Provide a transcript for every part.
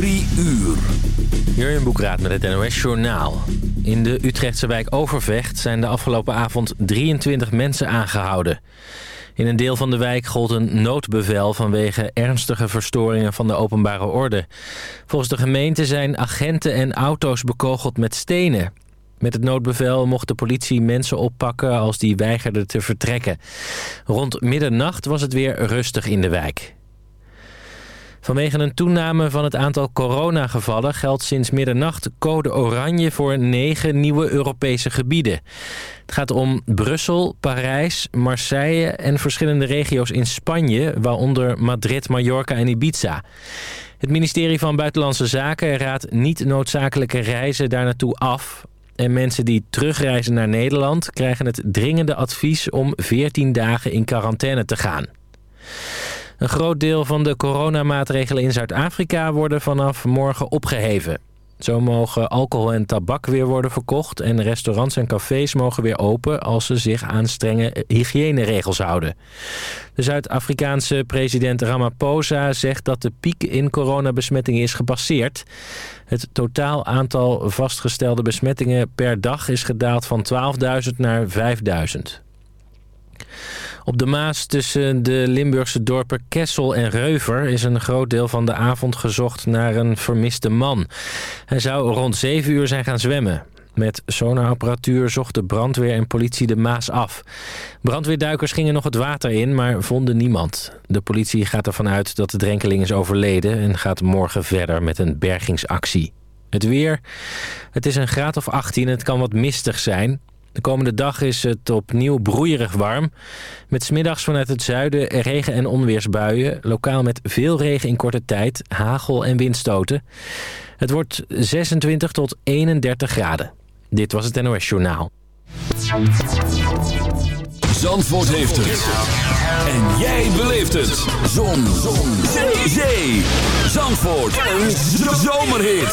Drie uur. Jurjen Boekraat met het NOS Journaal. In de Utrechtse wijk Overvecht zijn de afgelopen avond 23 mensen aangehouden. In een deel van de wijk gold een noodbevel vanwege ernstige verstoringen van de openbare orde. Volgens de gemeente zijn agenten en auto's bekogeld met stenen. Met het noodbevel mocht de politie mensen oppakken als die weigerden te vertrekken. Rond middernacht was het weer rustig in de wijk. Vanwege een toename van het aantal coronagevallen geldt sinds middernacht code oranje voor negen nieuwe Europese gebieden. Het gaat om Brussel, Parijs, Marseille en verschillende regio's in Spanje, waaronder Madrid, Mallorca en Ibiza. Het ministerie van Buitenlandse Zaken raadt niet noodzakelijke reizen daar naartoe af. En mensen die terugreizen naar Nederland krijgen het dringende advies om 14 dagen in quarantaine te gaan. Een groot deel van de coronamaatregelen in Zuid-Afrika worden vanaf morgen opgeheven. Zo mogen alcohol en tabak weer worden verkocht... en restaurants en cafés mogen weer open als ze zich aan strenge hygiëneregels houden. De Zuid-Afrikaanse president Ramaphosa zegt dat de piek in coronabesmettingen is gepasseerd. Het totaal aantal vastgestelde besmettingen per dag is gedaald van 12.000 naar 5.000. Op de Maas tussen de Limburgse dorpen Kessel en Reuver... is een groot deel van de avond gezocht naar een vermiste man. Hij zou rond 7 uur zijn gaan zwemmen. Met sonarapparatuur zochten brandweer en politie de Maas af. Brandweerduikers gingen nog het water in, maar vonden niemand. De politie gaat ervan uit dat de drenkeling is overleden... en gaat morgen verder met een bergingsactie. Het weer. Het is een graad of 18. Het kan wat mistig zijn. De komende dag is het opnieuw broeierig warm. Met smiddags vanuit het zuiden regen- en onweersbuien. Lokaal met veel regen in korte tijd, hagel en windstoten. Het wordt 26 tot 31 graden. Dit was het NOS Journaal. Zandvoort heeft het. En jij beleeft het. Zon. Zon. Zee. Zandvoort. Een zomerhit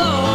Feeling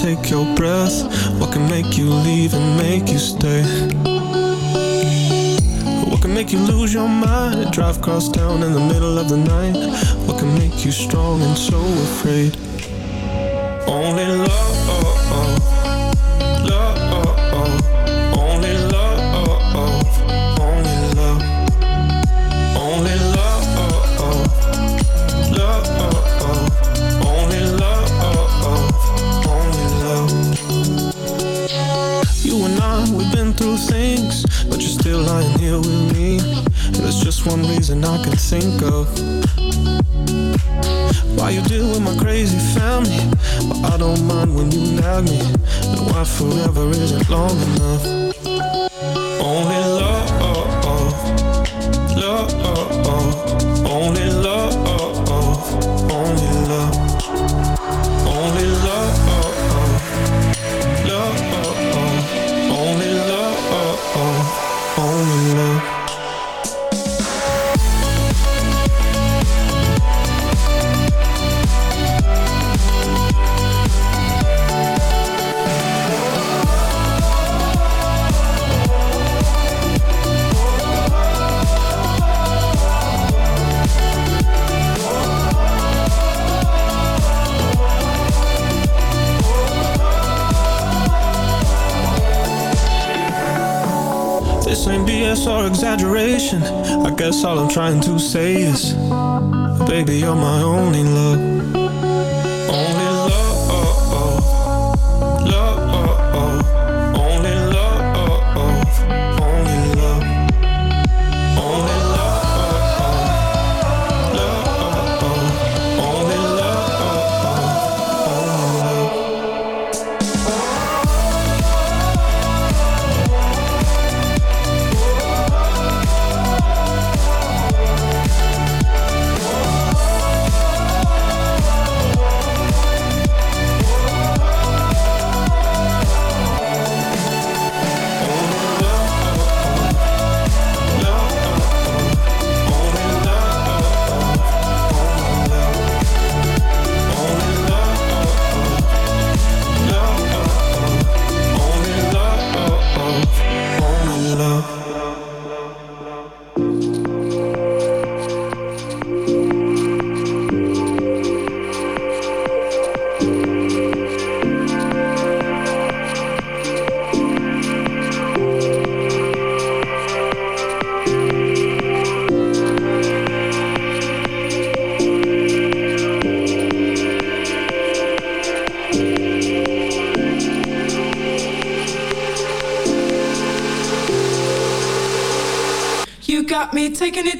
take your breath. What can make you leave and make you stay? What can make you lose your mind? Drive across town in the middle of the night. What can make you strong and so afraid? This ain't BS or exaggeration. I guess all I'm trying to say is, baby, you're my only love. Only taking it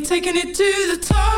taking it to the top.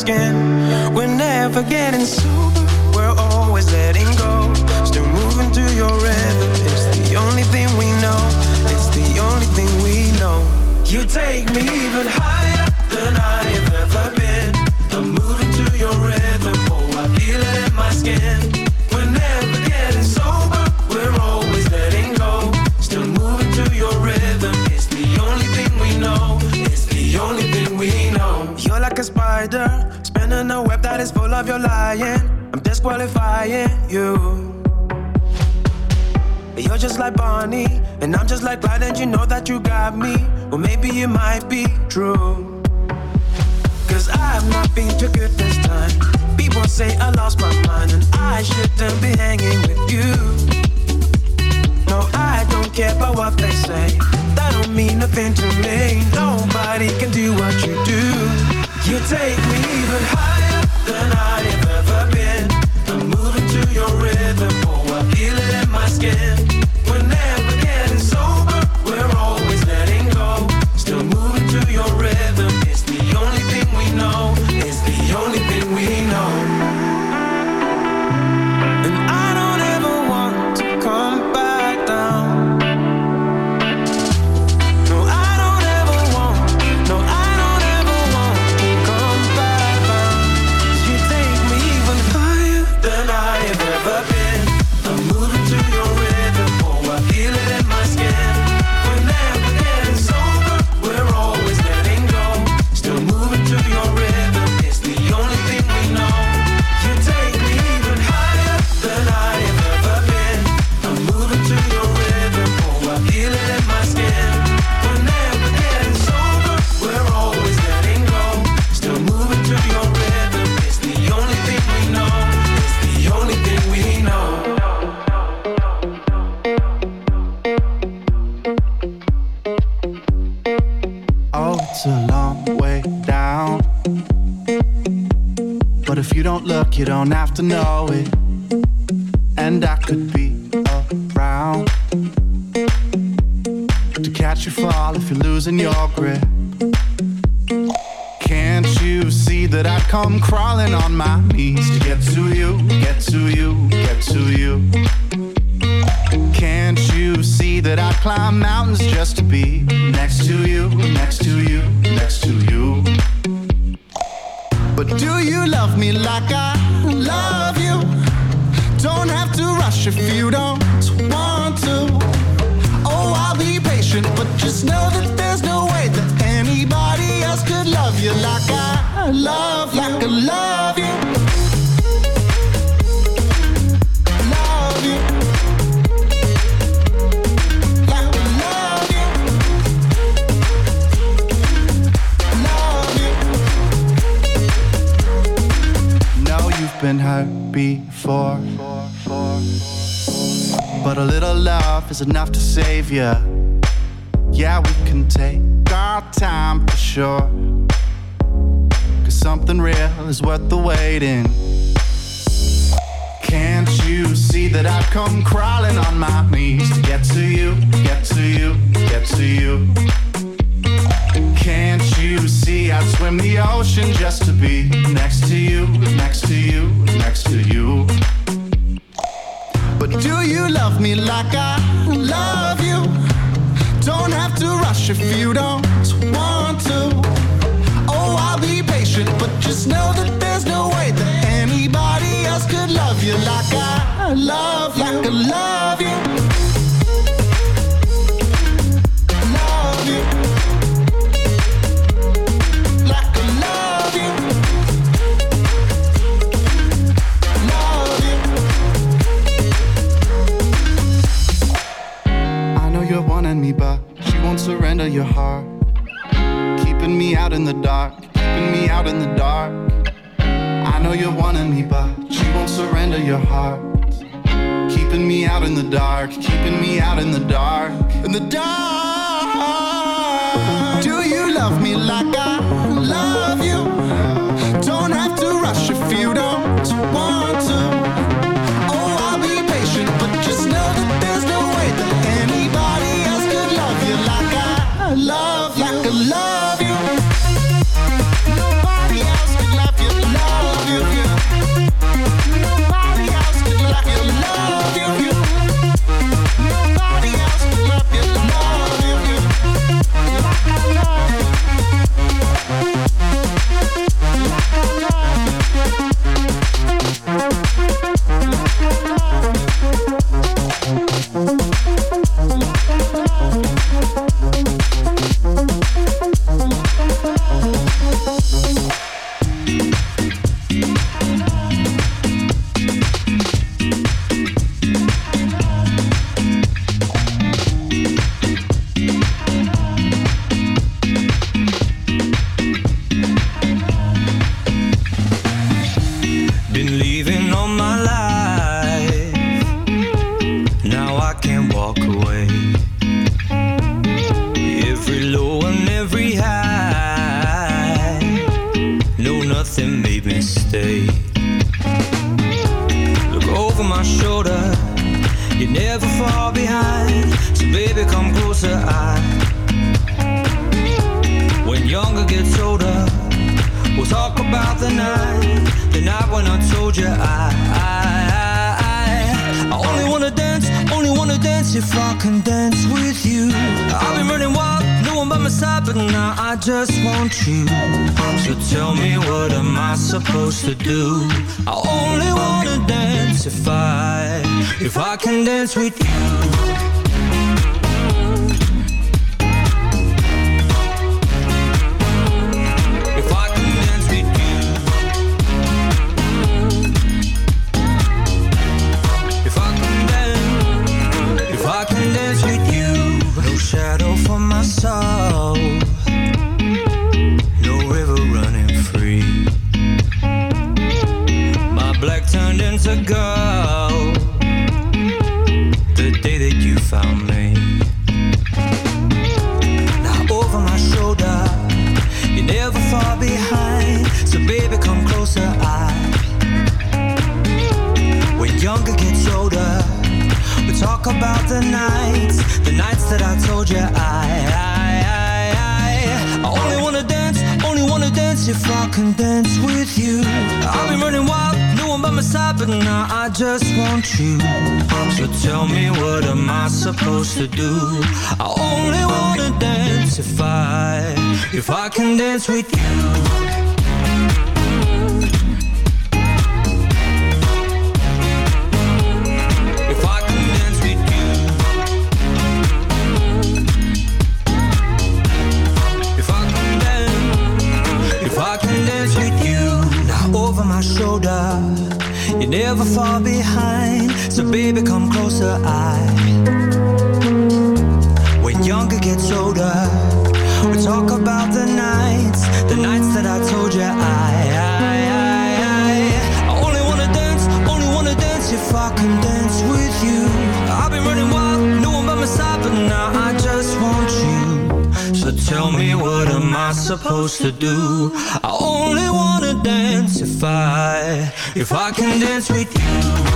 asking. We're never getting sober. We're always letting go. Still moving to your rhythm. It's the only thing we know. It's the only thing we know. You take me even higher. you're lying. I'm disqualifying you. You're just like Bonnie, and I'm just like Clyde, and you know that you got me. Well, maybe it might be true. Cause I've not been too good this time. People say I lost my mind, and I shouldn't be hanging with you. No, I don't care about what they say. That don't mean nothing to me. Nobody can do what you do. You take me even higher. never to know it. time for sure. Cause something real is worth the waiting. Can't you see that I've come crawling on my knees to get to you, get to you, get to you? Can't you see I'd swim the ocean just to be next to you, next to you, next to you? But do you love me like I love you? Don't have to rush if you don't Just know that there's no way that anybody else could love you like I love, like I love you. Me, but you won't surrender your heart, keeping me out in the dark leaving me out in the dark. I know you're wanting me, but you won't surrender your heart. Keeping me out in the dark, keeping me out in the dark, in the dark. Do you love me like I? talk about the nights, the nights that I told you I, I, I, I, I only wanna dance, only wanna dance if I can dance with you. I've been running wild, no one by my side, but now I just want you. So tell me what am I supposed to do? I only wanna dance if I, if I can dance with you. older, You never fall behind. So baby, come closer. I when younger gets older, we talk about the nights, the nights that I told you I. Supposed to do? I only wanna dance if I, if I can dance with you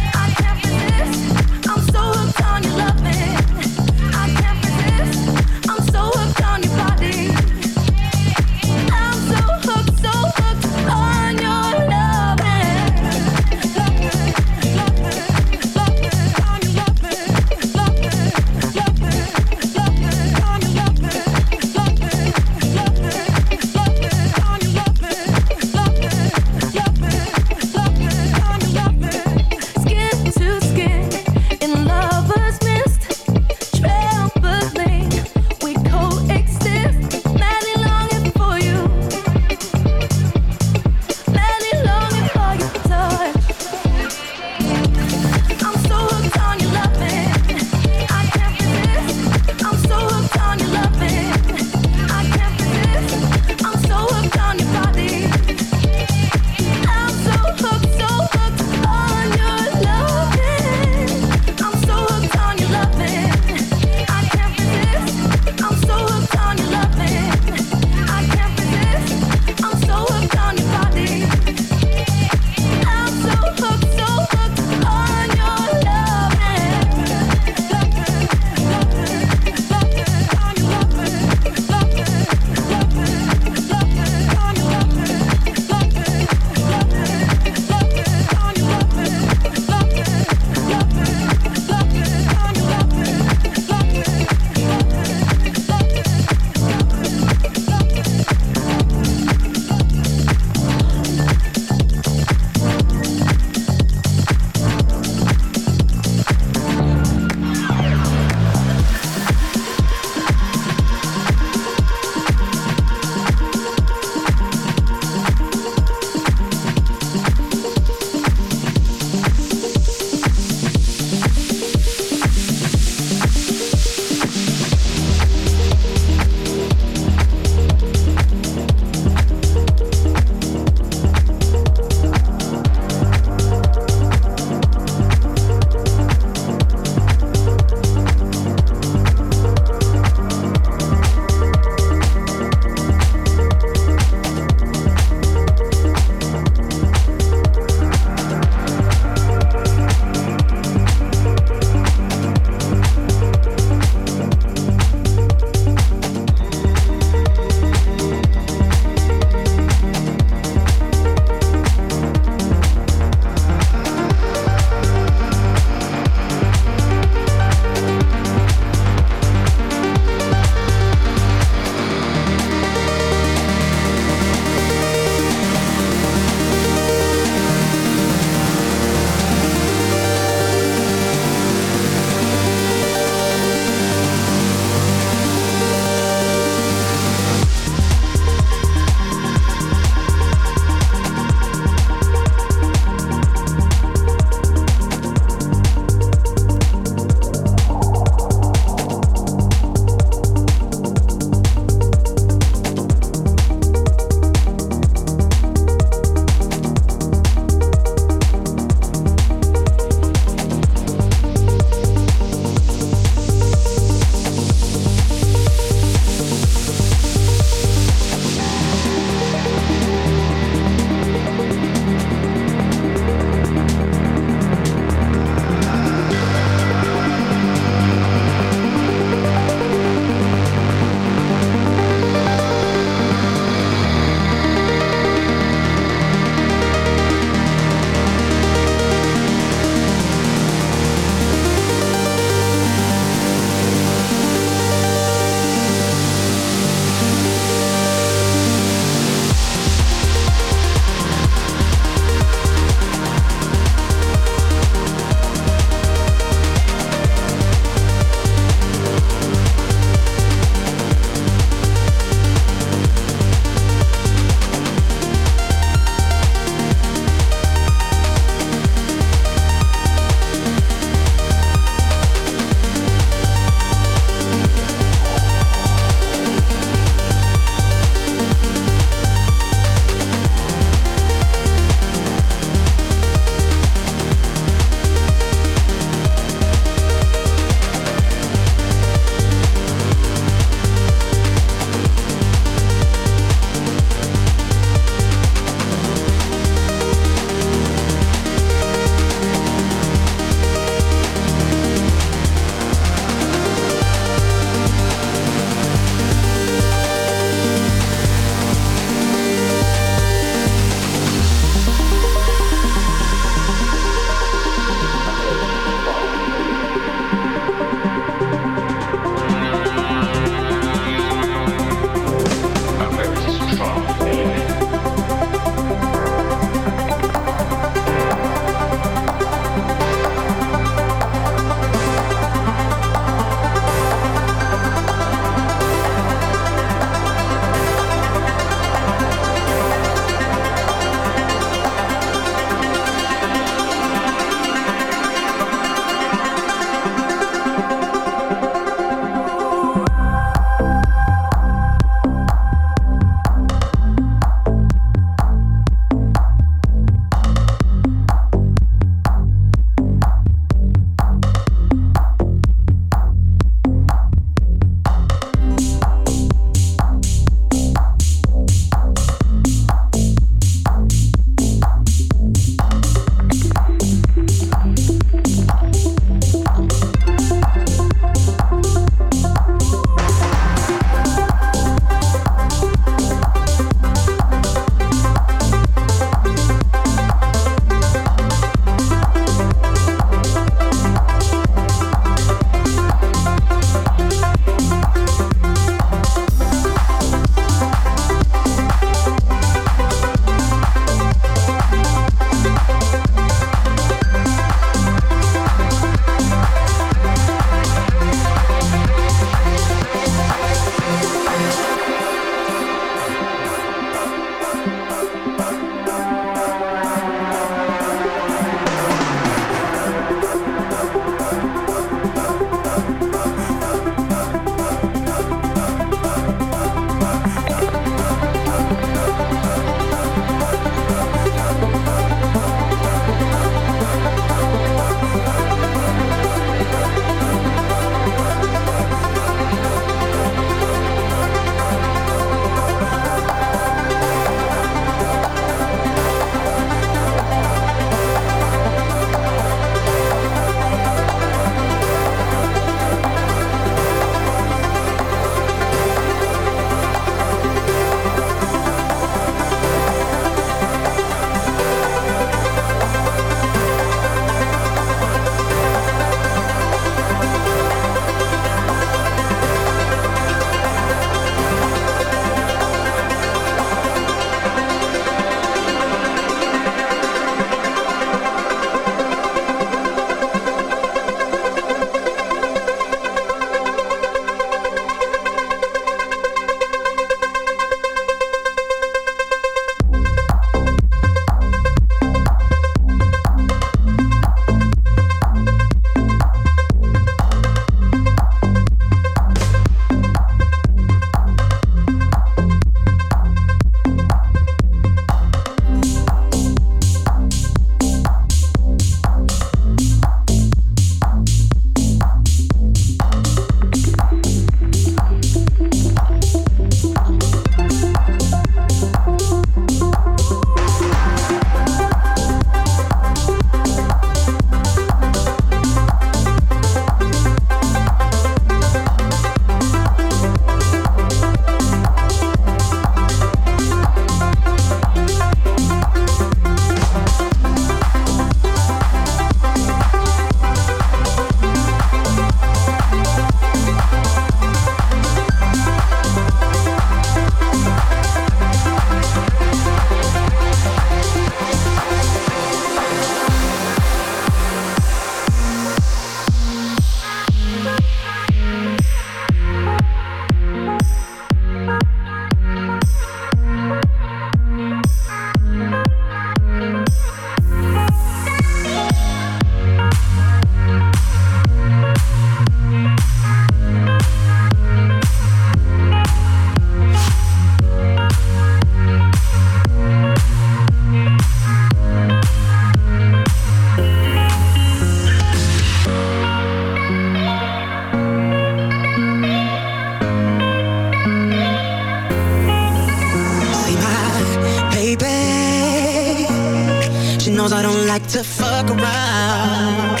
like to fuck around.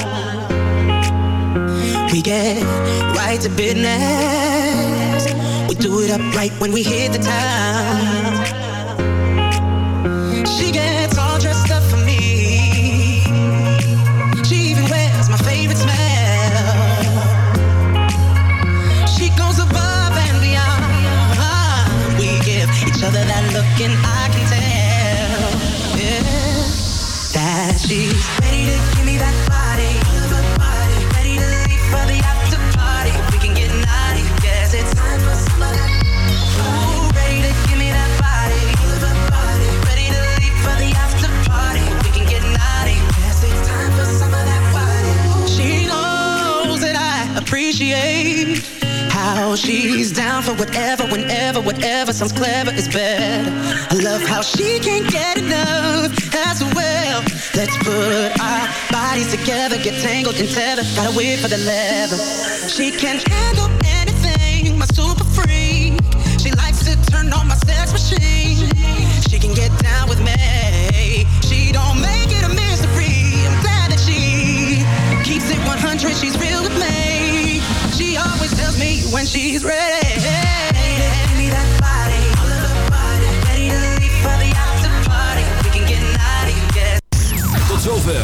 We get right to business. We do it up right when we hit the town. She's down for whatever, whenever, whatever sounds clever is better. I love how she can't get enough as well. Let's put our bodies together, get tangled and tether. Gotta wait for the leather. She can handle